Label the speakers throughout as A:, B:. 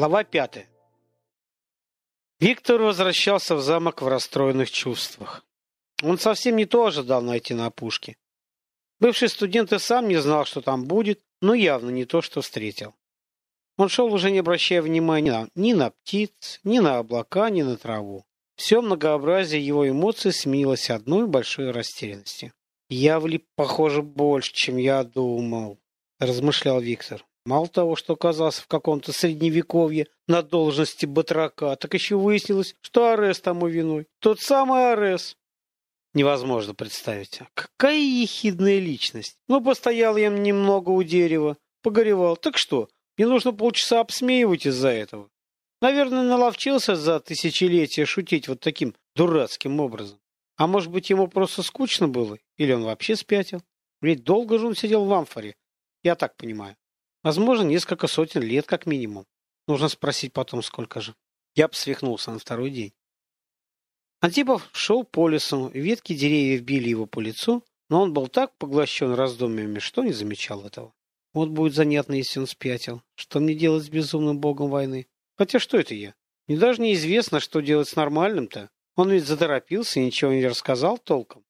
A: Глава пятая. Виктор возвращался в замок в расстроенных чувствах. Он совсем не то ожидал найти на опушке. Бывший студент и сам не знал, что там будет, но явно не то, что встретил. Он шел, уже не обращая внимания ни на птиц, ни на облака, ни на траву. Все многообразие его эмоций сменилось одной большой растерянности. «Я влип, похоже, больше, чем я думал», – размышлял Виктор. Мало того, что оказался в каком-то средневековье на должности батрака, так еще выяснилось, что Арес тому виной. Тот самый Арес. Невозможно представить. Какая ехидная личность. Ну, постоял я немного у дерева, погоревал. Так что, мне нужно полчаса обсмеивать из-за этого. Наверное, наловчился за тысячелетия шутить вот таким дурацким образом. А может быть, ему просто скучно было? Или он вообще спятил? Ведь долго же он сидел в амфоре. Я так понимаю. Возможно, несколько сотен лет как минимум. Нужно спросить потом, сколько же. Я бы свихнулся на второй день. Антипов шел по лесу, ветки деревьев били его по лицу, но он был так поглощен раздумьями, что не замечал этого. Вот будет занятно, если он спятил. Что мне делать с безумным богом войны? Хотя что это я? Мне даже неизвестно, что делать с нормальным-то. Он ведь заторопился и ничего не рассказал толком.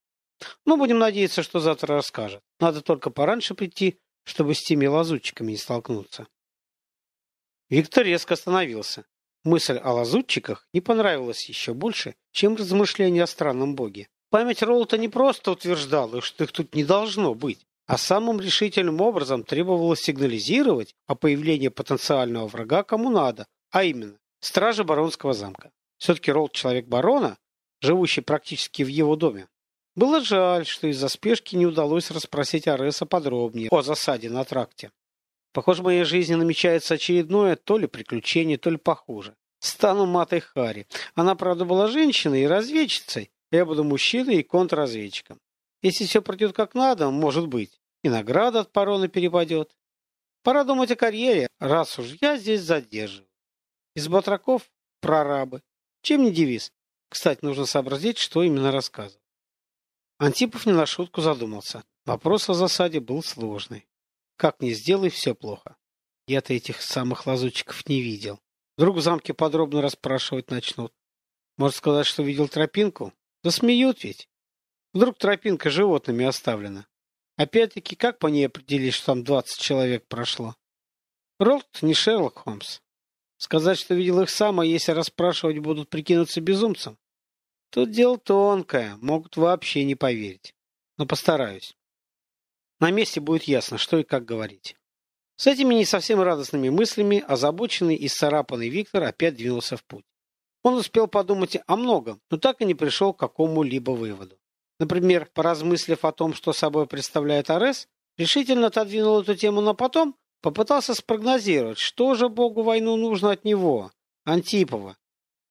A: Ну, будем надеяться, что завтра расскажет. Надо только пораньше прийти, чтобы с теми лазутчиками не столкнуться. Виктор резко остановился. Мысль о лазутчиках не понравилась еще больше, чем размышления о странном боге. Память Ролта не просто утверждала, что их тут не должно быть, а самым решительным образом требовала сигнализировать о появлении потенциального врага кому надо, а именно стражи баронского замка. Все-таки Ролт человек барона, живущий практически в его доме. Было жаль, что из-за спешки не удалось расспросить Ареса подробнее о засаде на тракте. Похоже, в моей жизни намечается очередное то ли приключение, то ли похуже. Стану матой Хари. Она, правда, была женщиной и разведчицей. Я буду мужчиной и контрразведчиком. Если все пройдет как надо, может быть, и награда от парона перепадет. Пора думать о карьере, раз уж я здесь задерживаю. Из батраков – прорабы. Чем не девиз? Кстати, нужно сообразить, что именно рассказывать. Антипов не на шутку задумался. Вопрос о засаде был сложный. Как ни сделай, все плохо. Я-то этих самых лазутчиков не видел. Вдруг в замке подробно расспрашивать начнут. Может сказать, что видел тропинку? Да смеют ведь. Вдруг тропинка животными оставлена. Опять-таки, как по ней определить, что там двадцать человек прошло? Ролд не Шерлок Холмс. Сказать, что видел их сам, а если расспрашивать будут прикинуться безумцем? Тут дело тонкое, могут вообще не поверить. Но постараюсь. На месте будет ясно, что и как говорить. С этими не совсем радостными мыслями озабоченный и сцарапанный Виктор опять двинулся в путь. Он успел подумать о многом, но так и не пришел к какому-либо выводу. Например, поразмыслив о том, что собой представляет Арес, решительно отодвинул эту тему на потом, попытался спрогнозировать, что же Богу войну нужно от него, Антипова.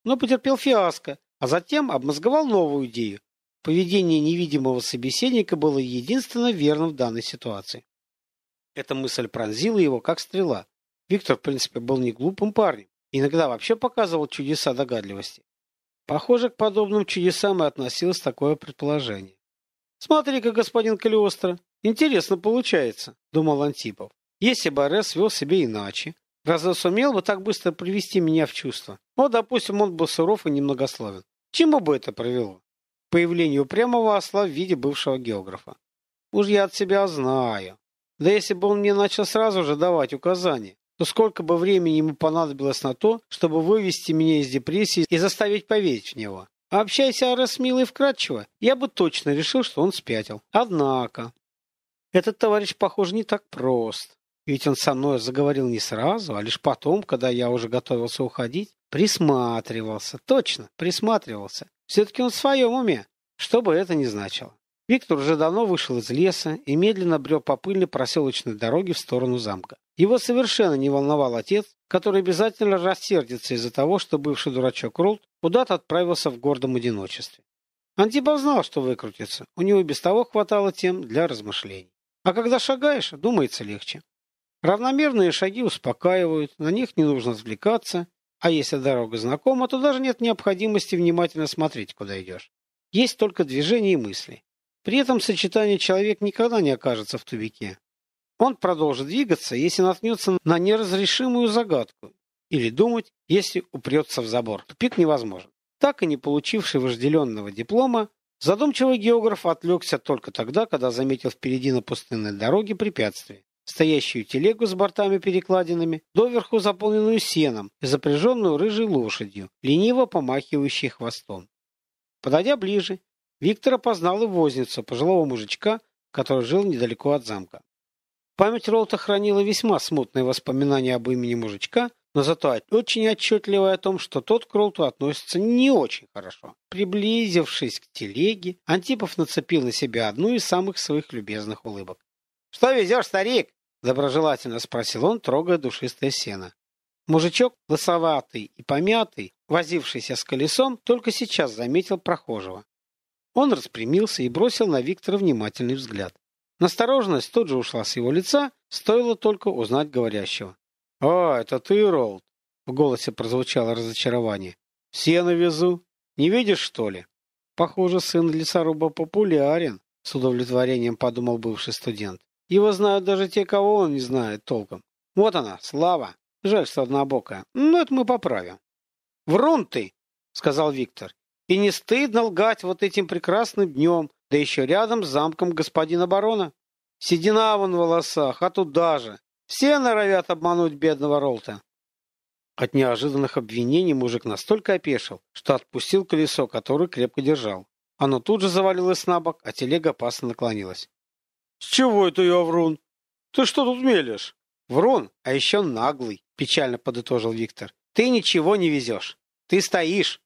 A: Но потерпел фиаско, а затем обмозговал новую идею. Поведение невидимого собеседника было единственно верным в данной ситуации. Эта мысль пронзила его, как стрела. Виктор, в принципе, был не глупым парнем. Иногда вообще показывал чудеса догадливости. Похоже, к подобным чудесам и относилось такое предположение. «Смотри-ка, господин Калиостро, интересно получается», — думал Антипов. «Если бы Арес вел себя иначе, разве сумел бы так быстро привести меня в чувство? Вот, допустим, он был суров и немногословен. Чему бы это привело? Появлению прямого осла в виде бывшего географа. Уж я от себя знаю. Да если бы он мне начал сразу же давать указания, то сколько бы времени ему понадобилось на то, чтобы вывести меня из депрессии и заставить поверить в него. А общайся Арес мило и вкратчиво, я бы точно решил, что он спятил. Однако, этот товарищ, похоже, не так прост. Ведь он со мной заговорил не сразу, а лишь потом, когда я уже готовился уходить, Присматривался, точно, присматривался. Все-таки он в своем уме, что бы это ни значило. Виктор уже давно вышел из леса и медленно брел по пыльной проселочной дороге в сторону замка. Его совершенно не волновал отец, который обязательно рассердится из-за того, что бывший дурачок Ролд куда-то отправился в гордом одиночестве. Антипов знал, что выкрутится. У него без того хватало тем для размышлений. А когда шагаешь, думается легче. Равномерные шаги успокаивают, на них не нужно отвлекаться, а если дорога знакома, то даже нет необходимости внимательно смотреть, куда идешь. Есть только движение и мысли. При этом сочетание человек никогда не окажется в тупике. Он продолжит двигаться, если наткнется на неразрешимую загадку или думать, если упрется в забор. Тупик невозможен. Так и не получивший вожделенного диплома, задумчивый географ отвлекся только тогда, когда заметил впереди на пустынной дороге препятствие. Стоящую телегу с бортами-перекладинами, доверху заполненную сеном и запряженную рыжей лошадью, лениво помахивающей хвостом. Подойдя ближе, Виктор опознал и возницу, пожилого мужичка, который жил недалеко от замка. Память Ролта хранила весьма смутные воспоминания об имени мужичка, но зато очень отчетливое о том, что тот к Ролту относится не очень хорошо. Приблизившись к телеге, Антипов нацепил на себя одну из самых своих любезных улыбок. — Что везешь, старик? — доброжелательно спросил он, трогая душистое сено. Мужичок, лысоватый и помятый, возившийся с колесом, только сейчас заметил прохожего. Он распрямился и бросил на Виктора внимательный взгляд. Настороженность тут же ушла с его лица, стоило только узнать говорящего. «А, это ты, Ролд?» В голосе прозвучало разочарование. «Сено везу. Не видишь, что ли?» «Похоже, сын лесоруба популярен», — с удовлетворением подумал бывший студент. «Его знают даже те, кого он не знает толком. Вот она, слава. Жаль, что однобокая. Но это мы поправим». «Врун ты!» — сказал Виктор. И не стыдно лгать вот этим прекрасным днем, да еще рядом с замком господина барона. Седина вон в волосах, а тут даже. Все норовят обмануть бедного Ролта. От неожиданных обвинений мужик настолько опешил, что отпустил колесо, которое крепко держал. Оно тут же завалилось на бок, а телега опасно наклонилась. — С чего это я врун? Ты что тут мелешь? — Врун, а еще наглый, — печально подытожил Виктор. — Ты ничего не везешь. Ты стоишь.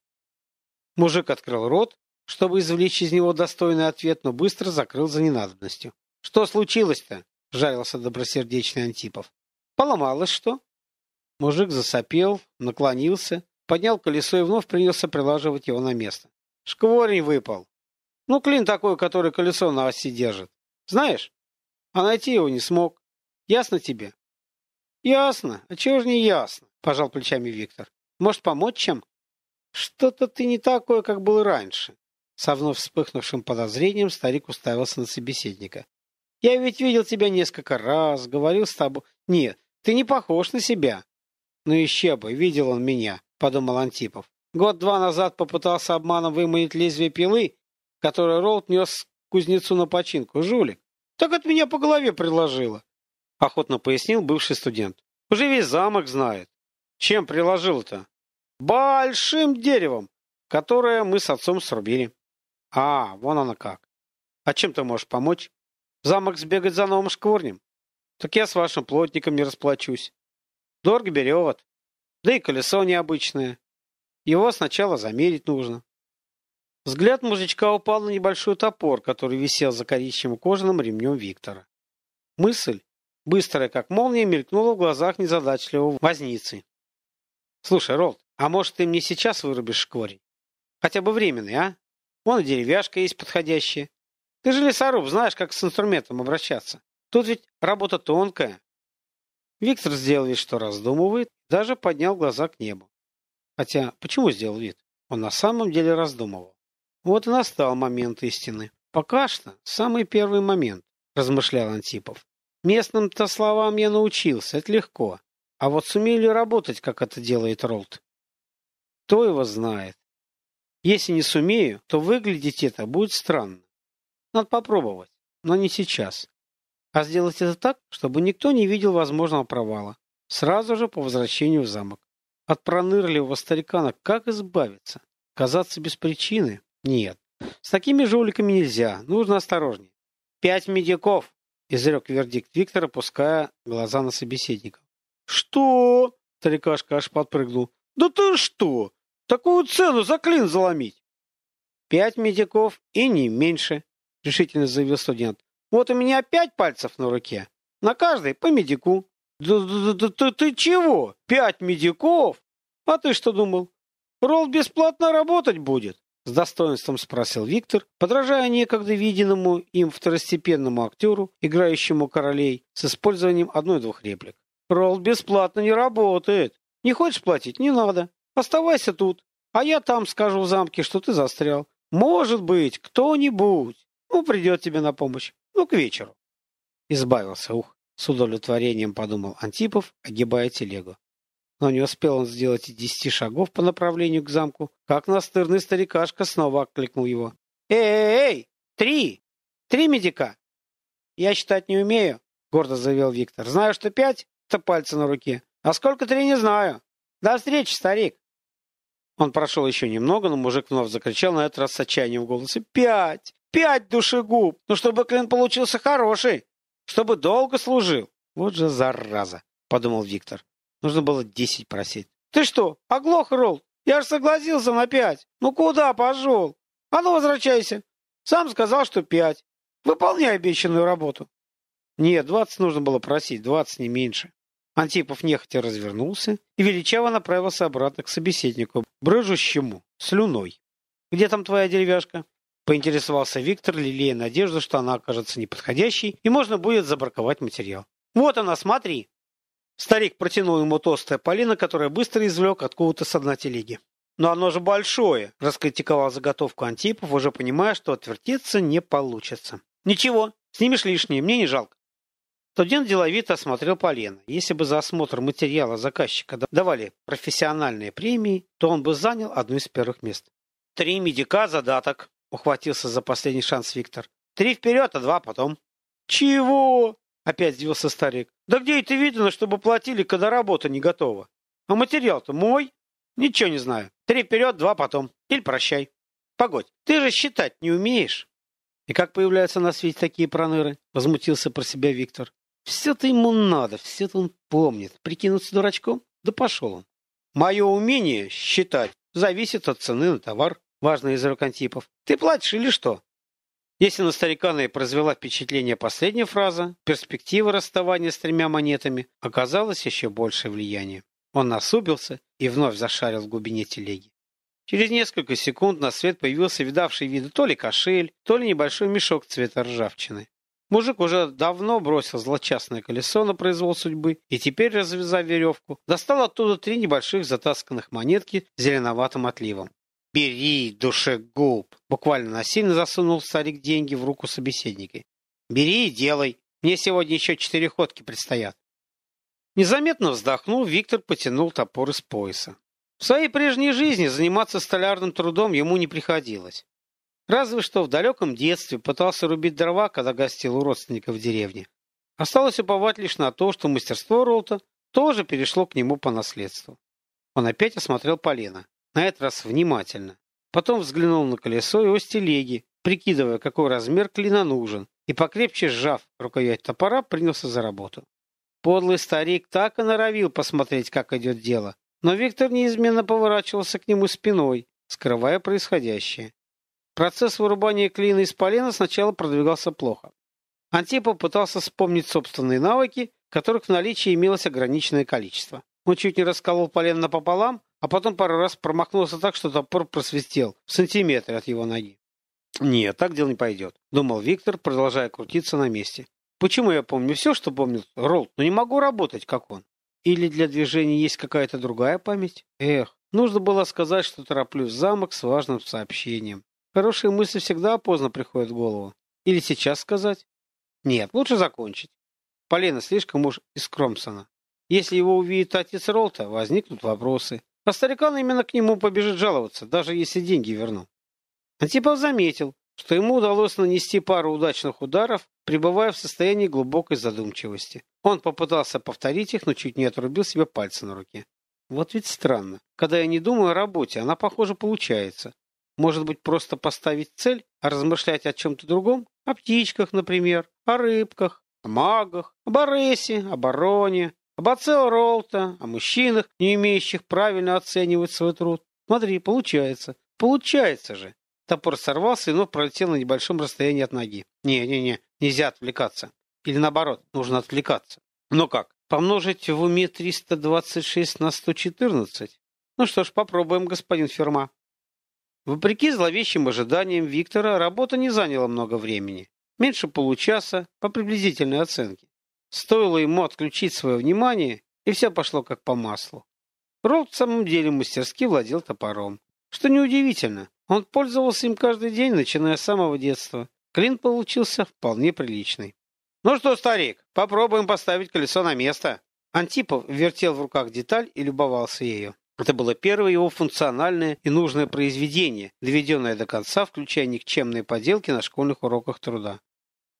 A: Мужик открыл рот, чтобы извлечь из него достойный ответ, но быстро закрыл за ненадобностью. «Что случилось-то?» — жарился добросердечный Антипов. «Поломалось что?» Мужик засопел, наклонился, поднял колесо и вновь принялся прилаживать его на место. «Шкворень выпал. Ну, клин такой, который колесо на оси держит. Знаешь? А найти его не смог. Ясно тебе?» «Ясно. А чего же не ясно?» — пожал плечами Виктор. «Может, помочь чем?» «Что-то ты не такой, как был раньше». Со вновь вспыхнувшим подозрением старик уставился на собеседника. «Я ведь видел тебя несколько раз, говорил с тобой...» «Нет, ты не похож на себя». «Ну еще бы, видел он меня», — подумал Антипов. Год-два назад попытался обманом выманить лезвие пилы, которое Ролд нес кузнецу на починку. Жулик. Так от меня по голове приложило. Охотно пояснил бывший студент. Уже весь замок знает. Чем приложил-то? Большим деревом, которое мы с отцом срубили. А, вон оно как. А чем ты можешь помочь? В замок сбегать за новым шкворнем? Так я с вашим плотником не расплачусь. Дорого берет. Да и колесо необычное. Его сначала замерить нужно. Взгляд мужичка упал на небольшой топор, который висел за коричневым кожаным ремнем Виктора. Мысль, быстрая как молния, мелькнула в глазах незадачливого возницы. Слушай, Ролд, а может, ты мне сейчас вырубишь корень? Хотя бы временный, а? Вон и деревяшка есть подходящая. Ты же лесоруб, знаешь, как с инструментом обращаться. Тут ведь работа тонкая. Виктор сделал вид, что раздумывает, даже поднял глаза к небу. Хотя, почему сделал вид? Он на самом деле раздумывал. Вот и настал момент истины. Пока что, самый первый момент, размышлял Антипов. Местным-то словам я научился, это легко. А вот сумею ли работать, как это делает Ролд? Кто его знает? Если не сумею, то выглядеть это будет странно. Надо попробовать, но не сейчас. А сделать это так, чтобы никто не видел возможного провала. Сразу же по возвращению в замок. От пронырливого старикана как избавиться? Казаться без причины? Нет. С такими жуликами нельзя. Нужно осторожнее. Пять медиков, изрек вердикт Виктора, пуская глаза на собеседника. Что? Старикашка аж подпрыгнул. Да ты что? Такую цену за клин заломить? Пять медиков и не меньше, решительно заявил студент. Вот у меня пять пальцев на руке. На каждой по медику. Да, да, да, да ты чего? Пять медиков? А ты что думал? Ролл бесплатно работать будет? С достоинством спросил Виктор, подражая некогда виденному им второстепенному актеру, играющему королей, с использованием одной-двух реплик. Ролл бесплатно не работает. Не хочешь платить? Не надо. Оставайся тут. А я там скажу в замке, что ты застрял. Может быть, кто-нибудь, ну, придет тебе на помощь. Ну, к вечеру. Избавился, ух, с удовлетворением подумал Антипов, огибая телегу. Но не успел он сделать и десяти шагов по направлению к замку, как настырный старикашка снова окликнул его. «Эй, эй, эй! Три! Три медика!» «Я считать не умею», — гордо заявил Виктор. «Знаю, что пять — это пальцы на руке. А сколько три, не знаю. До встречи, старик!» Он прошел еще немного, но мужик вновь закричал на этот раз с отчаянием в голосе. «Пять! Пять душегуб! Ну, чтобы клин получился хороший! Чтобы долго служил!» «Вот же зараза!» — подумал Виктор. Нужно было десять просить. «Ты что, оглох, Ролл? Я же согласился на пять! Ну куда пошел? А ну, возвращайся! Сам сказал, что пять. Выполняй обещанную работу!» «Нет, двадцать нужно было просить, двадцать не меньше!» Антипов нехотя развернулся и величаво направился обратно к собеседнику, брыжущему слюной. «Где там твоя деревяшка?» Поинтересовался Виктор, лелея надежду, что она окажется неподходящей, и можно будет забраковать материал. «Вот она, смотри!» Старик протянул ему толстое полено, которое быстро извлек откуда-то с одной телеги. «Но оно же большое!» – раскритиковал заготовку Антипов, уже понимая, что отвертеться не получится. «Ничего, снимешь лишнее, мне не жалко. Студент деловито осмотрел полено. Если бы за осмотр материала заказчика давали профессиональные премии, то он бы занял одно из первых мест. «Три медика задаток», — ухватился за последний шанс Виктор. «Три вперед, а два потом». «Чего?» — опять сдивился старик. «Да где это видно, чтобы платили, когда работа не готова? А материал-то мой?» «Ничего не знаю. Три вперед, два потом. Или прощай». «Погодь, ты же считать не умеешь». «И как появляются на свете такие проныры?» — возмутился про себя Виктор. Все-то ему надо, все-то он помнит. Прикинуться дурачком? Да пошел он. Мое умение считать зависит от цены на товар, важно из рук Антипов. Ты платишь или что? Если на старикана и произвела впечатление последняя фраза, перспектива расставания с тремя монетами оказалась еще большее влияние. Он насупился и вновь зашарил в глубине телеги. Через несколько секунд на свет появился видавший виды то ли кошель, то ли небольшой мешок цвета ржавчины. Мужик уже давно бросил злочастное колесо на произвол судьбы и теперь, развязав веревку, достал оттуда три небольших затасканных монетки с зеленоватым отливом. «Бери, душегуб!» Буквально насильно засунул старик деньги в руку собеседника. «Бери и делай. Мне сегодня еще четыре ходки предстоят». Незаметно вздохнув, Виктор потянул топор из пояса. В своей прежней жизни заниматься столярным трудом ему не приходилось. Разве что в далеком детстве пытался рубить дрова, когда гостил у родственников в деревне. Осталось уповать лишь на то, что мастерство Ролта тоже перешло к нему по наследству. Он опять осмотрел полено, на этот раз внимательно. Потом взглянул на колесо и ось телеги, прикидывая, какой размер клина нужен, и, покрепче сжав рукоять топора, принялся за работу. Подлый старик так и норовил посмотреть, как идет дело, но Виктор неизменно поворачивался к нему спиной, скрывая происходящее. Процесс вырубания клина из полена сначала продвигался плохо. Антипов пытался вспомнить собственные навыки, которых в наличии имелось ограниченное количество. Он чуть не расколол полено напополам, а потом пару раз промахнулся так, что топор просвистел в сантиметре от его ноги. «Нет, так дело не пойдет», — думал Виктор, продолжая крутиться на месте. «Почему я помню все, что помнил Ролл, но не могу работать, как он? Или для движения есть какая-то другая память? Эх, нужно было сказать, что тороплюсь в замок с важным сообщением. Хорошие мысли всегда поздно приходят в голову. Или сейчас сказать? Нет, лучше закончить. Полина слишком уж искромсана. Если его увидит отец Ролта, возникнут вопросы. А старикан именно к нему побежит жаловаться, даже если деньги верну. Антипов заметил, что ему удалось нанести пару удачных ударов, пребывая в состоянии глубокой задумчивости. Он попытался повторить их, но чуть не отрубил себе пальцы на руке. Вот ведь странно. Когда я не думаю о работе, она, похоже, получается. Может быть, просто поставить цель, а размышлять о чем-то другом? О птичках, например, о рыбках, о магах, об Аресе, обороне, об отце Ролта, о мужчинах, не умеющих правильно оценивать свой труд. Смотри, получается. Получается же. Топор сорвался и вновь пролетел на небольшом расстоянии от ноги. Не-не-не, нельзя отвлекаться. Или наоборот, нужно отвлекаться. Но как? Помножить в уме 326 на 114? Ну что ж, попробуем, господин Ферма. Вопреки зловещим ожиданиям Виктора, работа не заняла много времени. Меньше получаса, по приблизительной оценке. Стоило ему отключить свое внимание, и все пошло как по маслу. Ролд в самом деле мастерски владел топором. Что неудивительно, он пользовался им каждый день, начиная с самого детства. Клин получился вполне приличный. «Ну что, старик, попробуем поставить колесо на место», Антипов вертел в руках деталь и любовался ею. Это было первое его функциональное и нужное произведение, доведенное до конца, включая никчемные поделки на школьных уроках труда.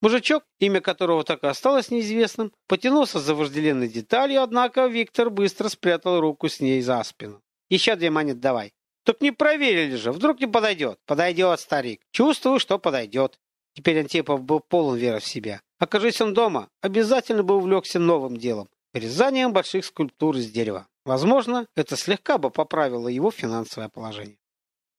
A: Мужичок, имя которого так и осталось неизвестным, потянулся за вожделенной деталью, однако Виктор быстро спрятал руку с ней за спину. «Еще две монеты давай». «Так не проверили же, вдруг не подойдет». «Подойдет, старик. Чувствую, что подойдет». Теперь Антипов был полон веры в себя. Окажись он дома, обязательно бы увлекся новым делом – вырезанием больших скульптур из дерева. Возможно, это слегка бы поправило его финансовое положение.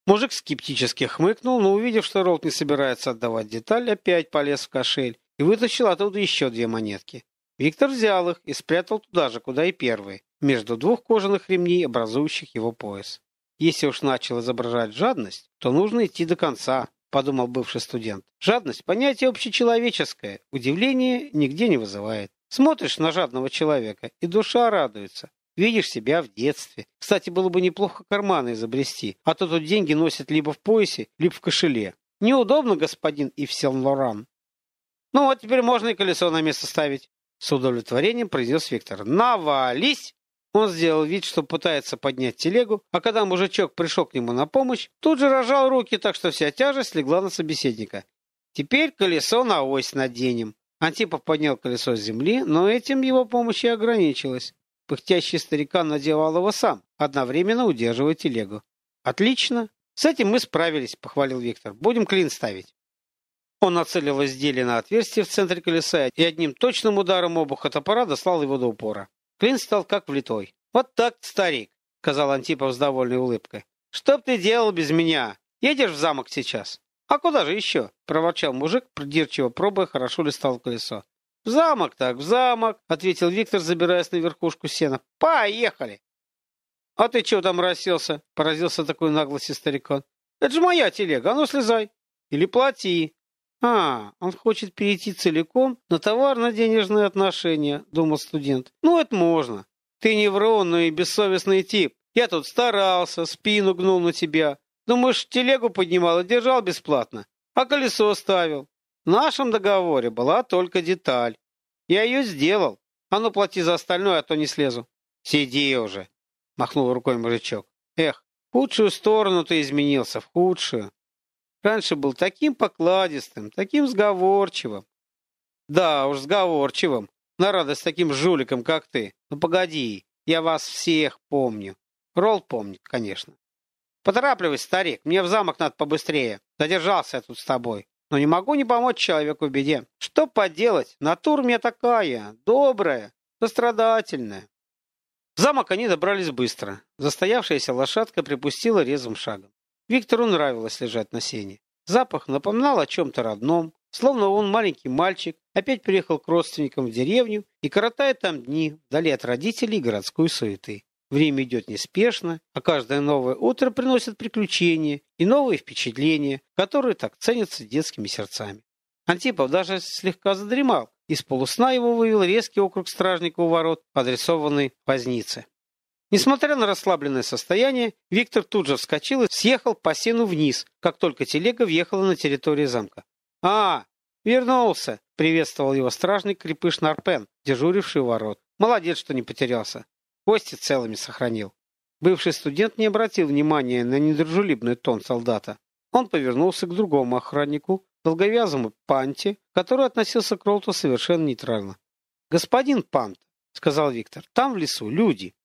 A: Мужик скептически хмыкнул, но увидев, что Ролд не собирается отдавать деталь, опять полез в кошель и вытащил оттуда еще две монетки. Виктор взял их и спрятал туда же, куда и первые, между двух кожаных ремней, образующих его пояс. Если уж начал изображать жадность, то нужно идти до конца, подумал бывший студент. Жадность – понятие общечеловеческое, удивление нигде не вызывает. Смотришь на жадного человека, и душа радуется. Видишь себя в детстве. Кстати, было бы неплохо карманы изобрести, а то тут деньги носят либо в поясе, либо в кошеле. Неудобно, господин Ив Лоран. Ну вот теперь можно и колесо на место ставить. С удовлетворением произнес Виктор. Навались! Он сделал вид, что пытается поднять телегу, а когда мужичок пришел к нему на помощь, тут же рожал руки, так что вся тяжесть легла на собеседника. Теперь колесо на ось наденем. Антипов поднял колесо с земли, но этим его помощь и ограничилась. Пыхтящий старикан надевал его сам, одновременно удерживая телегу. «Отлично! С этим мы справились», — похвалил Виктор. «Будем клин ставить». Он нацелил изделие на отверстие в центре колеса и одним точным ударом обуха топора дослал его до упора. Клин стал как влитой. «Вот так, старик», — сказал Антипов с довольной улыбкой. «Что б ты делал без меня? Едешь в замок сейчас?» «А куда же еще?» — проворчал мужик, придирчиво пробуя, хорошо ли стало колесо. «В замок так, в замок!» — ответил Виктор, забираясь на верхушку сена. «Поехали!» «А ты чего там расселся?» — поразился такой наглости старикан. «Это же моя телега, а ну слезай! Или плати!» «А, он хочет перейти целиком на товарно-денежные отношения», — думал студент. «Ну, это можно. Ты не врун, но и бессовестный тип. Я тут старался, спину гнул на тебя. Думаешь, телегу поднимал и держал бесплатно, а колесо ставил. В нашем договоре была только деталь. Я ее сделал. А ну плати за остальное, а то не слезу. Сиди уже, махнул рукой мужичок. Эх, в худшую сторону ты изменился, в худшую. Раньше был таким покладистым, таким сговорчивым. Да уж, сговорчивым. На радость таким жуликом, как ты. Ну погоди, я вас всех помню. Ролл помнит, конечно. Поторапливай, старик, мне в замок надо побыстрее. Задержался я тут с тобой. Но не могу не помочь человеку в беде. Что поделать? Натура мне такая, добрая, сострадательная. В замок они добрались быстро. Застоявшаяся лошадка припустила резвым шагом. Виктору нравилось лежать на сене. Запах напоминал о чем-то родном, словно он маленький мальчик, опять приехал к родственникам в деревню и коротает там дни, вдали от родителей и городской суеты. Время идет неспешно, а каждое новое утро приносит приключения и новые впечатления, которые так ценятся детскими сердцами. Антипов даже слегка задремал. Из полусна его вывел резкий округ стражника у ворот, адресованный вознице. Несмотря на расслабленное состояние, Виктор тут же вскочил и съехал по сену вниз, как только телега въехала на территорию замка. «А, вернулся!» — приветствовал его стражник Крепыш Нарпен, дежуривший у ворот. «Молодец, что не потерялся. Кости целыми сохранил. Бывший студент не обратил внимания на недружелюбный тон солдата. Он повернулся к другому охраннику, долговязому Панте, который относился к Ролту совершенно нейтрально. «Господин Пант», — сказал Виктор, — «там в лесу люди».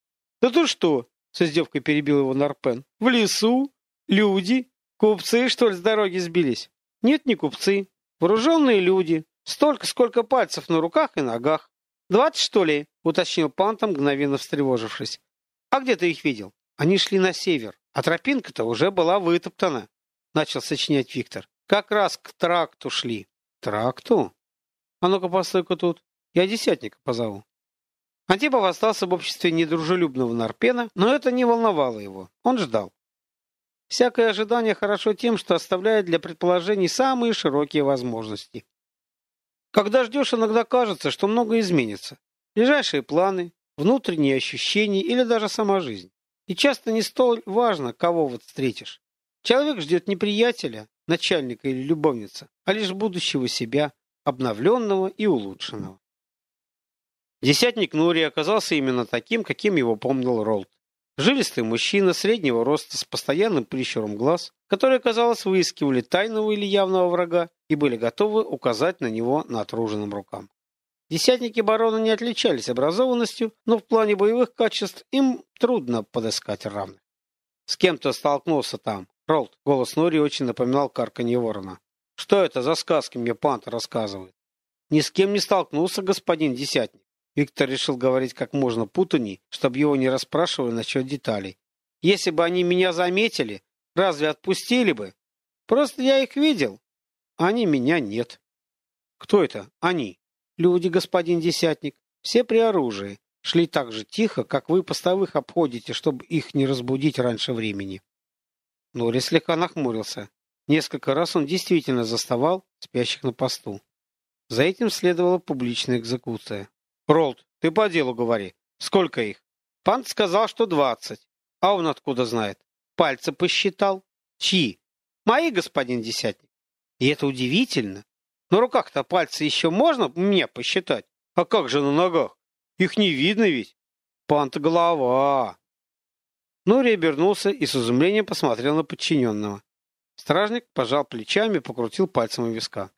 A: «Да ты что?» — с издевкой перебил его Нарпен. «В лесу? Люди? Купцы, что ли, с дороги сбились?» «Нет, не купцы. Вооруженные люди. Столько, сколько пальцев на руках и ногах. «Двадцать, что ли?» — уточнил Панта, мгновенно встревожившись. «А где ты их видел?» «Они шли на север, а тропинка-то уже была вытоптана», — начал сочинять Виктор. «Как раз к тракту шли». «Тракту? А ну-ка, постой-ка тут. Я десятника позову». Антипов остался в обществе недружелюбного Нарпена, но это не волновало его. Он ждал. Всякое ожидание хорошо тем, что оставляет для предположений самые широкие возможности. Когда ждешь, иногда кажется, что многое изменится. Ближайшие планы, внутренние ощущения или даже сама жизнь. И часто не столь важно, кого вот встретишь. Человек ждет не приятеля, начальника или любовница, а лишь будущего себя, обновленного и улучшенного. Десятник Нури оказался именно таким, каким его помнил Ролд. Жилистый мужчина среднего роста с постоянным прищуром глаз, которые, казалось, выискивали тайного или явного врага и были готовы указать на него натруженным рукам. Десятники барона не отличались образованностью, но в плане боевых качеств им трудно подыскать равных. С кем-то столкнулся там. Ролд, голос Нори очень напоминал карканье ворона. Что это за сказки мне пант рассказывает? Ни с кем не столкнулся господин Десятник. Виктор решил говорить как можно путаней, чтобы его не расспрашивали насчет деталей. Если бы они меня заметили, разве отпустили бы? Просто я их видел. Они меня нет. Кто это? Они. Люди, господин Десятник. Все при оружии. Шли так же тихо, как вы постовых обходите, чтобы их не разбудить раньше времени. Нори слегка нахмурился. Несколько раз он действительно заставал спящих на посту. За этим следовала публичная экзекуция. Ролд, ты по делу говори. Сколько их? Пант сказал, что двадцать. А он откуда знает? Пальцы посчитал. Чьи? Мои, господин Десятник. И это удивительно. На руках-то пальцы еще можно мне посчитать? А как же на ногах? Их не видно ведь. Пант голова. Нури обернулся и с изумлением посмотрел на подчиненного. Стражник пожал плечами и покрутил пальцем у виска.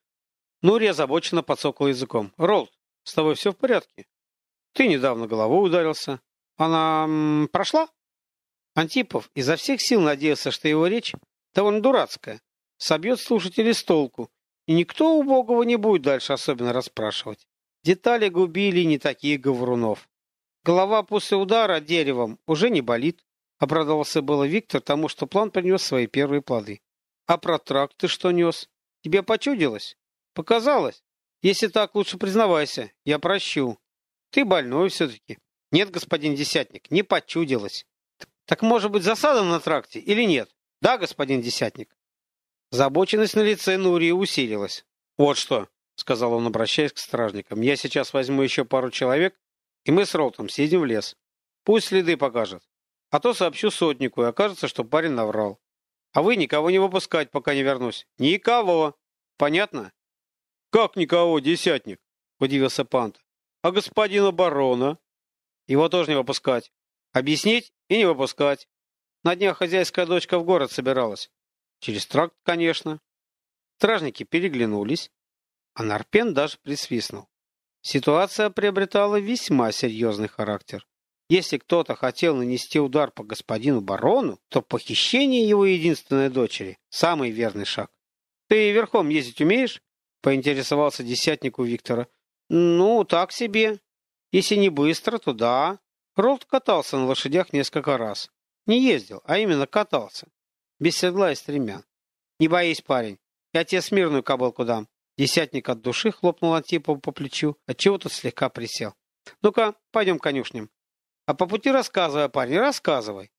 A: Нури озабоченно подсокал языком. «Ролд, с тобой все в порядке? Ты недавно головой ударился. Она м, прошла? Антипов изо всех сил надеялся, что его речь довольно дурацкая, собьет слушателей с толку, и никто у Богова не будет дальше особенно расспрашивать. Детали губили не таких говорунов. Голова после удара деревом уже не болит. Обрадовался было Виктор тому, что план принес свои первые плоды. А про тракт ты что нес? Тебе почудилось? Показалось? Если так, лучше признавайся. Я прощу. Ты больной все-таки. Нет, господин Десятник, не почудилось. Так может быть засада на тракте или нет? Да, господин Десятник. Забоченность на лице Нурии усилилась. Вот что, сказал он, обращаясь к стражникам. Я сейчас возьму еще пару человек, и мы с Ролтом съездим в лес. Пусть следы покажет. А то сообщу сотнику, и окажется, что парень наврал. А вы никого не выпускать, пока не вернусь. Никого. Понятно? «Как никого, десятник?» – удивился Панта. «А господина барона?» «Его тоже не выпускать. Объяснить и не выпускать. На днях хозяйская дочка в город собиралась. Через тракт, конечно». Стражники переглянулись, а Нарпен даже присвистнул. Ситуация приобретала весьма серьезный характер. Если кто-то хотел нанести удар по господину барону, то похищение его единственной дочери – самый верный шаг. «Ты верхом ездить умеешь?» Поинтересовался десятник у Виктора. Ну, так себе. Если не быстро, то да. Ролд катался на лошадях несколько раз. Не ездил, а именно катался. Без седла и стремян. Не боись, парень. Я тебе смирную кобылку дам. Десятник от души хлопнул Антипову по плечу, отчего тот слегка присел. Ну-ка, пойдем к конюшням. А по пути рассказывай, парень, рассказывай.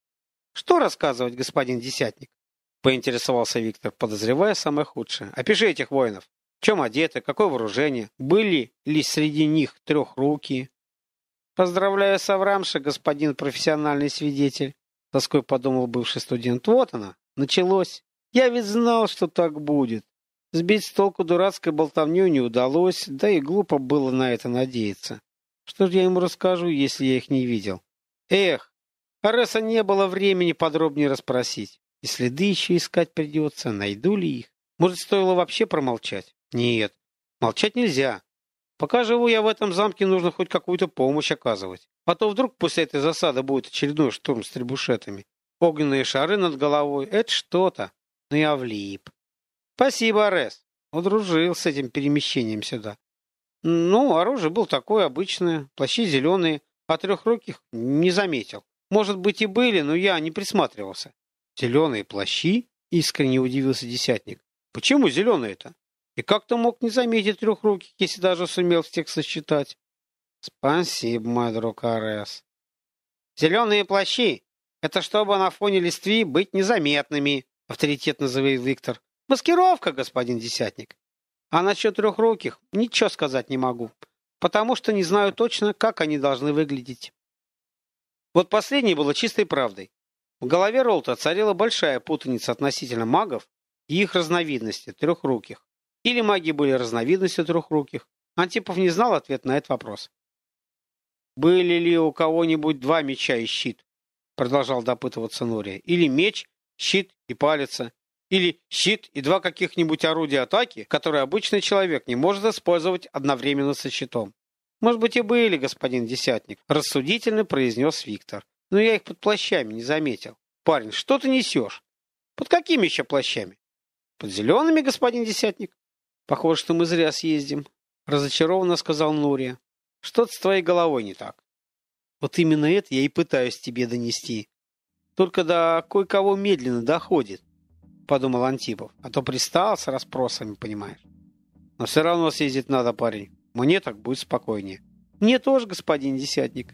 A: Что рассказывать, господин Десятник? Поинтересовался Виктор, подозревая самое худшее. Опиши этих воинов чем одеты, какое вооружение, были ли среди них трехруки. Поздравляю с Аврамша, господин профессиональный свидетель, тоской подумал бывший студент. Вот она, началось. Я ведь знал, что так будет. Сбить с толку дурацкой болтовню не удалось, да и глупо было на это надеяться. Что же я ему расскажу, если я их не видел? Эх, Ареса не было времени подробнее расспросить. И следы еще искать придется, найду ли их. Может, стоило вообще промолчать? Нет, молчать нельзя. Пока живу я в этом замке, нужно хоть какую-то помощь оказывать. А то вдруг после этой засады будет очередной штурм с требушетами. Огненные шары над головой — это что-то. Но я влип. Спасибо, Арес. Удружил с этим перемещением сюда. Ну, оружие было такое обычное, плащи зеленые, а трехруких не заметил. Может быть и были, но я не присматривался. Зеленые плащи? Искренне удивился десятник. Почему зеленые-то? И как ты мог не заметить трехруких, если даже сумел всех сосчитать? Спасибо, мой друг Арес. Зеленые плащи — это чтобы на фоне листвы быть незаметными, авторитетно заявил Виктор. Маскировка, господин Десятник. А насчет трехруких ничего сказать не могу, потому что не знаю точно, как они должны выглядеть. Вот последнее было чистой правдой. В голове Ролта царила большая путаница относительно магов и их разновидностей, трехруких. Или маги были разновидностью трехруких? Антипов не знал ответ на этот вопрос. Были ли у кого-нибудь два меча и щит? Продолжал допытываться Нурия. Или меч, щит и палица? Или щит и два каких-нибудь орудия атаки, которые обычный человек не может использовать одновременно со щитом? Может быть и были, господин Десятник, рассудительно произнес Виктор. Но я их под плащами не заметил. Парень, что ты несешь? Под какими еще плащами? Под зелеными, господин Десятник? Похоже, что мы зря съездим, разочарованно сказал Нурия. Что-то с твоей головой не так. Вот именно это я и пытаюсь тебе донести. Только до кое-кого медленно доходит, подумал Антипов. А то пристал с расспросами, понимаешь. Но все равно съездить надо, парень. Мне так будет спокойнее. Мне тоже, господин Десятник.